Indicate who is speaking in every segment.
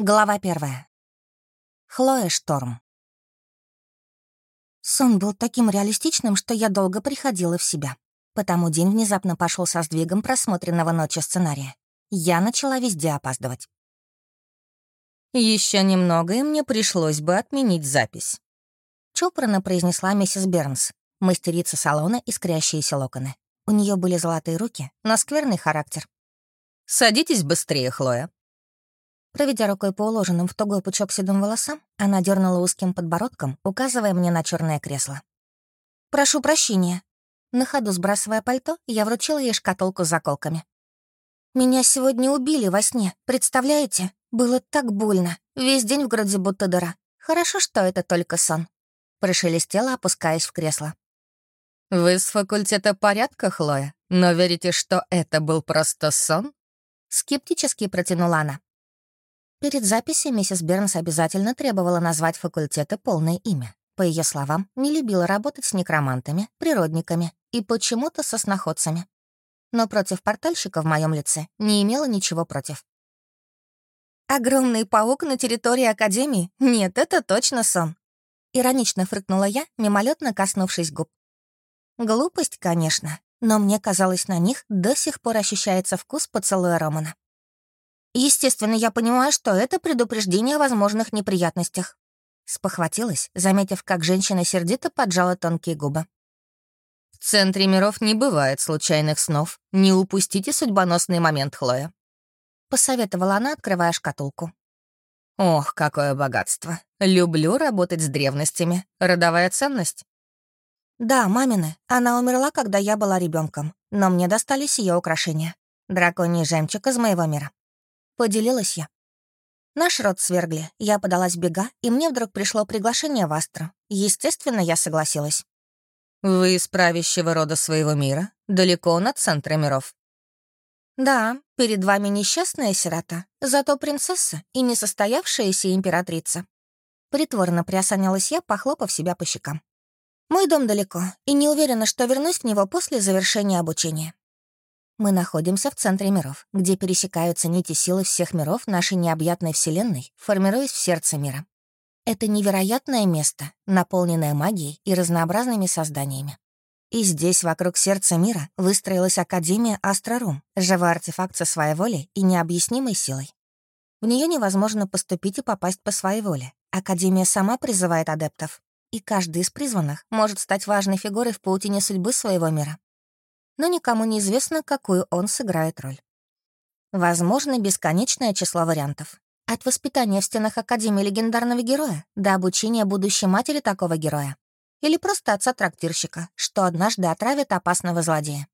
Speaker 1: Глава первая. Хлоя Шторм. Сон был таким реалистичным, что я долго приходила в себя. Потому день внезапно пошел со сдвигом просмотренного ночью сценария. Я начала везде опаздывать. Еще немного, и мне пришлось бы отменить запись. Чопорно произнесла миссис Бернс, мастерица салона искрящиеся локоны. У нее были золотые руки, но скверный характер. «Садитесь быстрее, Хлоя», Проведя рукой по уложенным в тугой пучок седым волосам, она дернула узким подбородком, указывая мне на черное кресло. «Прошу прощения». На ходу сбрасывая пальто, я вручила ей шкатулку с заколками. «Меня сегодня убили во сне, представляете? Было так больно. Весь день в груди будто дыра. Хорошо, что это только сон». Прошелестела, опускаясь в кресло.
Speaker 2: «Вы с факультета порядка, Хлоя, но верите, что это был просто сон?»
Speaker 1: Скептически протянула она. Перед записью миссис Бернс обязательно требовала назвать факультета полное имя. По ее словам, не любила работать с некромантами, природниками и почему-то со сноходцами. Но против портальщика в моем лице не имела ничего против. «Огромный паук на территории Академии? Нет, это точно сон!» Иронично фрыкнула я, мимолетно коснувшись губ. Глупость, конечно, но мне казалось, на них до сих пор ощущается вкус поцелуя Романа. Естественно, я понимаю, что это предупреждение о возможных неприятностях. Спохватилась, заметив, как женщина сердито поджала тонкие губы.
Speaker 2: В центре миров не бывает случайных снов. Не упустите судьбоносный момент, Хлоя.
Speaker 1: Посоветовала она, открывая шкатулку.
Speaker 2: Ох, какое богатство. Люблю работать с древностями. Родовая ценность.
Speaker 1: Да, мамины. Она умерла, когда я была ребенком, но мне достались ее украшения. Драконий жемчуг из моего мира. Поделилась я. Наш род свергли, я подалась в бега, и мне вдруг пришло приглашение в Астру. Естественно, я согласилась.
Speaker 2: «Вы из правящего рода своего мира, далеко над центра миров».
Speaker 1: «Да, перед вами несчастная сирота, зато принцесса и несостоявшаяся императрица». Притворно приосанялась я, похлопав себя по щекам. «Мой дом далеко, и не уверена, что вернусь в него после завершения обучения. Мы находимся в центре миров, где пересекаются нити силы всех миров нашей необъятной Вселенной, формируясь в сердце мира. Это невероятное место, наполненное магией и разнообразными созданиями. И здесь, вокруг сердца мира, выстроилась Академия Астрорум, живой артефакт со своей волей и необъяснимой силой. В нее невозможно поступить и попасть по своей воле. Академия сама призывает адептов, и каждый из призванных может стать важной фигурой в паутине судьбы своего мира но никому не известно, какую он сыграет роль. Возможно, бесконечное число вариантов. От воспитания в стенах Академии легендарного героя до обучения будущей матери такого героя. Или просто отца-трактирщика, что однажды отравит опасного злодея.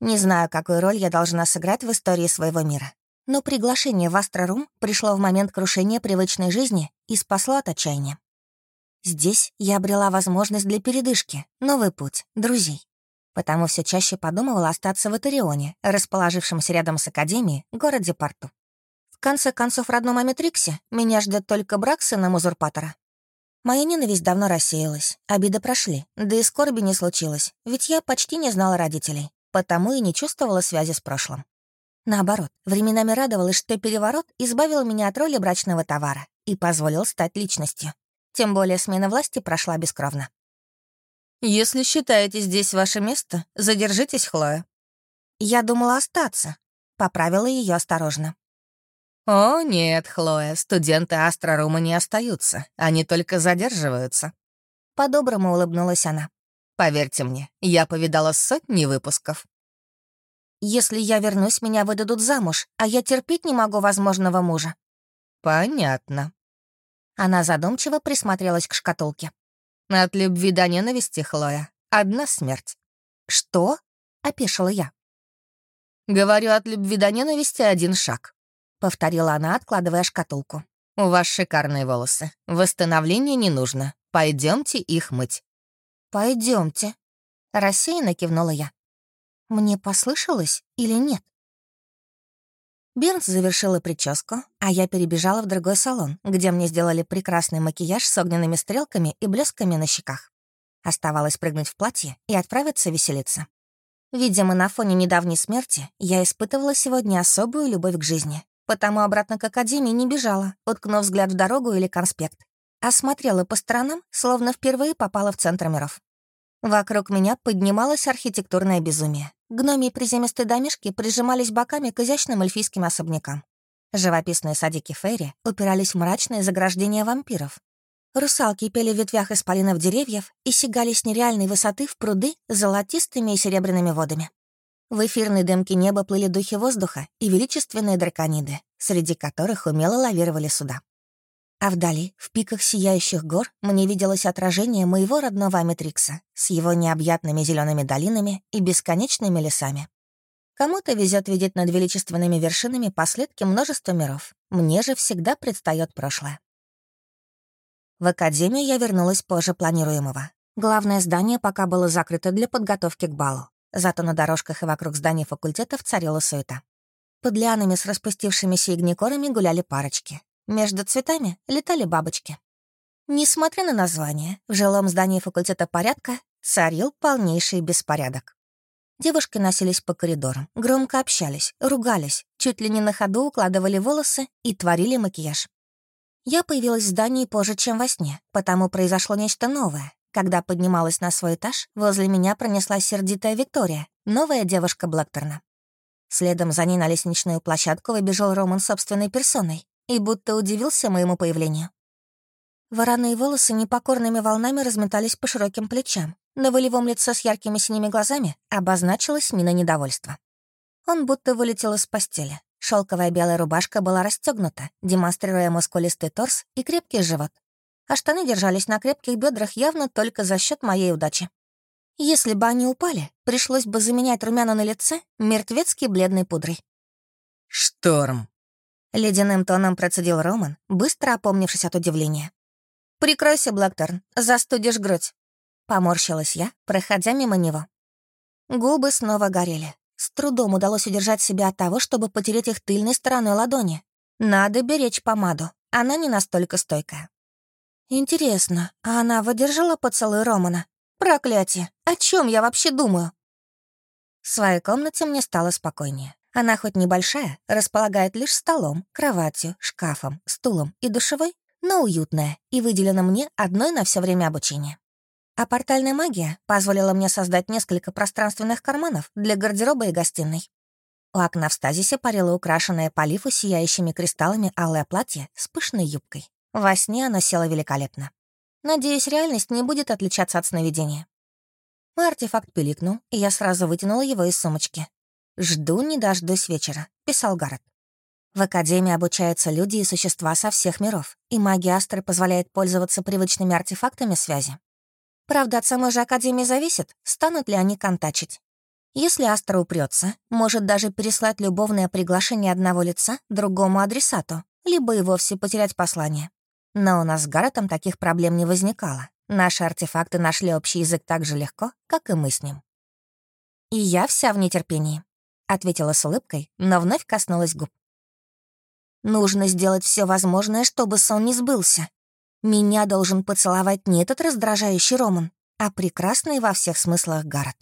Speaker 1: Не знаю, какую роль я должна сыграть в истории своего мира. Но приглашение в Астрорум пришло в момент крушения привычной жизни и спасло от отчаяния. Здесь я обрела возможность для передышки, новый путь, друзей потому все чаще подумывала остаться в Этерионе, расположившемся рядом с Академией, городе Порту. В конце концов, в родном Аметриксе меня ждет только брак с сыном узурпатора. Моя ненависть давно рассеялась, обиды прошли, да и скорби не случилось, ведь я почти не знала родителей, потому и не чувствовала связи с прошлым. Наоборот, временами радовалась, что переворот избавил меня от роли брачного товара и позволил стать личностью. Тем более смена власти прошла бескровно.
Speaker 2: «Если считаете здесь ваше место, задержитесь, Хлоя».
Speaker 1: «Я думала остаться», — поправила ее осторожно.
Speaker 2: «О, нет, Хлоя, студенты Астрорума не остаются, они только задерживаются».
Speaker 1: По-доброму улыбнулась она.
Speaker 2: «Поверьте мне, я повидала сотни выпусков».
Speaker 1: «Если я вернусь, меня выдадут замуж, а я терпеть не могу возможного мужа».
Speaker 2: «Понятно».
Speaker 1: Она задумчиво присмотрелась к шкатулке.
Speaker 2: От любви до ненависти, Хлоя, одна смерть.
Speaker 1: Что? — опешила я.
Speaker 2: «Говорю, от любви до ненависти один шаг», — повторила она, откладывая шкатулку. «У вас шикарные волосы. Восстановления не нужно. Пойдемте их мыть».
Speaker 1: Пойдемте. рассеянно кивнула я. Мне послышалось или нет? Бернс завершила прическу, а я перебежала в другой салон, где мне сделали прекрасный макияж с огненными стрелками и блесками на щеках. Оставалось прыгнуть в платье и отправиться веселиться. Видимо, на фоне недавней смерти я испытывала сегодня особую любовь к жизни, потому обратно к академии не бежала, уткнув взгляд в дорогу или конспект. Осмотрела по сторонам, словно впервые попала в центр миров. Вокруг меня поднималось архитектурное безумие. Гноми приземистые домишки прижимались боками к изящным эльфийским особнякам. Живописные садики Ферри упирались в мрачные заграждения вампиров. Русалки пели в ветвях исполинов деревьев и сигали с нереальной высоты в пруды с золотистыми и серебряными водами. В эфирной дымке неба плыли духи воздуха и величественные дракониды, среди которых умело лавировали суда. А вдали, в пиках сияющих гор, мне виделось отражение моего родного Аметрикса с его необъятными зелеными долинами и бесконечными лесами. Кому-то везет видеть над величественными вершинами последки множества миров. Мне же всегда предстает прошлое. В академию я вернулась позже планируемого. Главное здание пока было закрыто для подготовки к балу. Зато на дорожках и вокруг зданий факультетов царила суета. Под лианами с распустившимися игникорами гуляли парочки. Между цветами летали бабочки. Несмотря на название, в жилом здании факультета порядка царил полнейший беспорядок. Девушки носились по коридорам, громко общались, ругались, чуть ли не на ходу укладывали волосы и творили макияж. Я появилась в здании позже, чем во сне, потому произошло нечто новое. Когда поднималась на свой этаж, возле меня пронеслась сердитая Виктория, новая девушка Блэкторна. Следом за ней на лестничную площадку выбежал Роман собственной персоной, и будто удивился моему появлению. Вороные волосы непокорными волнами разметались по широким плечам. На волевом лице с яркими синими глазами обозначилась мина недовольства. Он будто вылетел из постели. Шелковая белая рубашка была расстегнута, демонстрируя мускулистый торс и крепкий живот. А штаны держались на крепких бедрах явно только за счет моей удачи. Если бы они упали, пришлось бы заменять румяна на лице мертвецки бледной пудрой.
Speaker 2: «Шторм!»
Speaker 1: Ледяным тоном процедил Роман, быстро опомнившись от удивления. «Прикройся, Блэкторн, застудишь грудь». Поморщилась я, проходя мимо него. Губы снова горели. С трудом удалось удержать себя от того, чтобы потереть их тыльной стороной ладони. Надо беречь помаду, она не настолько стойкая. Интересно, а она выдержала поцелуй Романа? Проклятие, о чем я вообще думаю? В своей комнате мне стало спокойнее. Она хоть небольшая, располагает лишь столом, кроватью, шкафом, стулом и душевой, но уютная и выделена мне одной на все время обучения. А портальная магия позволила мне создать несколько пространственных карманов для гардероба и гостиной. У окна в стазисе парило украшенное по лифу сияющими кристаллами алое платье с пышной юбкой. Во сне оно село великолепно. Надеюсь, реальность не будет отличаться от сновидения. Мой артефакт пиликнул, и я сразу вытянула его из сумочки. «Жду не дождусь вечера», — писал Гаррет. В Академии обучаются люди и существа со всех миров, и магия Астры позволяет пользоваться привычными артефактами связи. Правда, от самой же Академии зависит, станут ли они контачить. Если Астра упрется, может даже переслать любовное приглашение одного лица другому адресату, либо и вовсе потерять послание. Но у нас с Гарретом таких проблем не возникало. Наши артефакты нашли общий язык так же легко, как и мы с ним. И я вся в нетерпении ответила с улыбкой, но вновь коснулась губ. Нужно сделать все возможное, чтобы сон не сбылся. Меня должен поцеловать не этот раздражающий Роман, а прекрасный во всех смыслах Гаррет.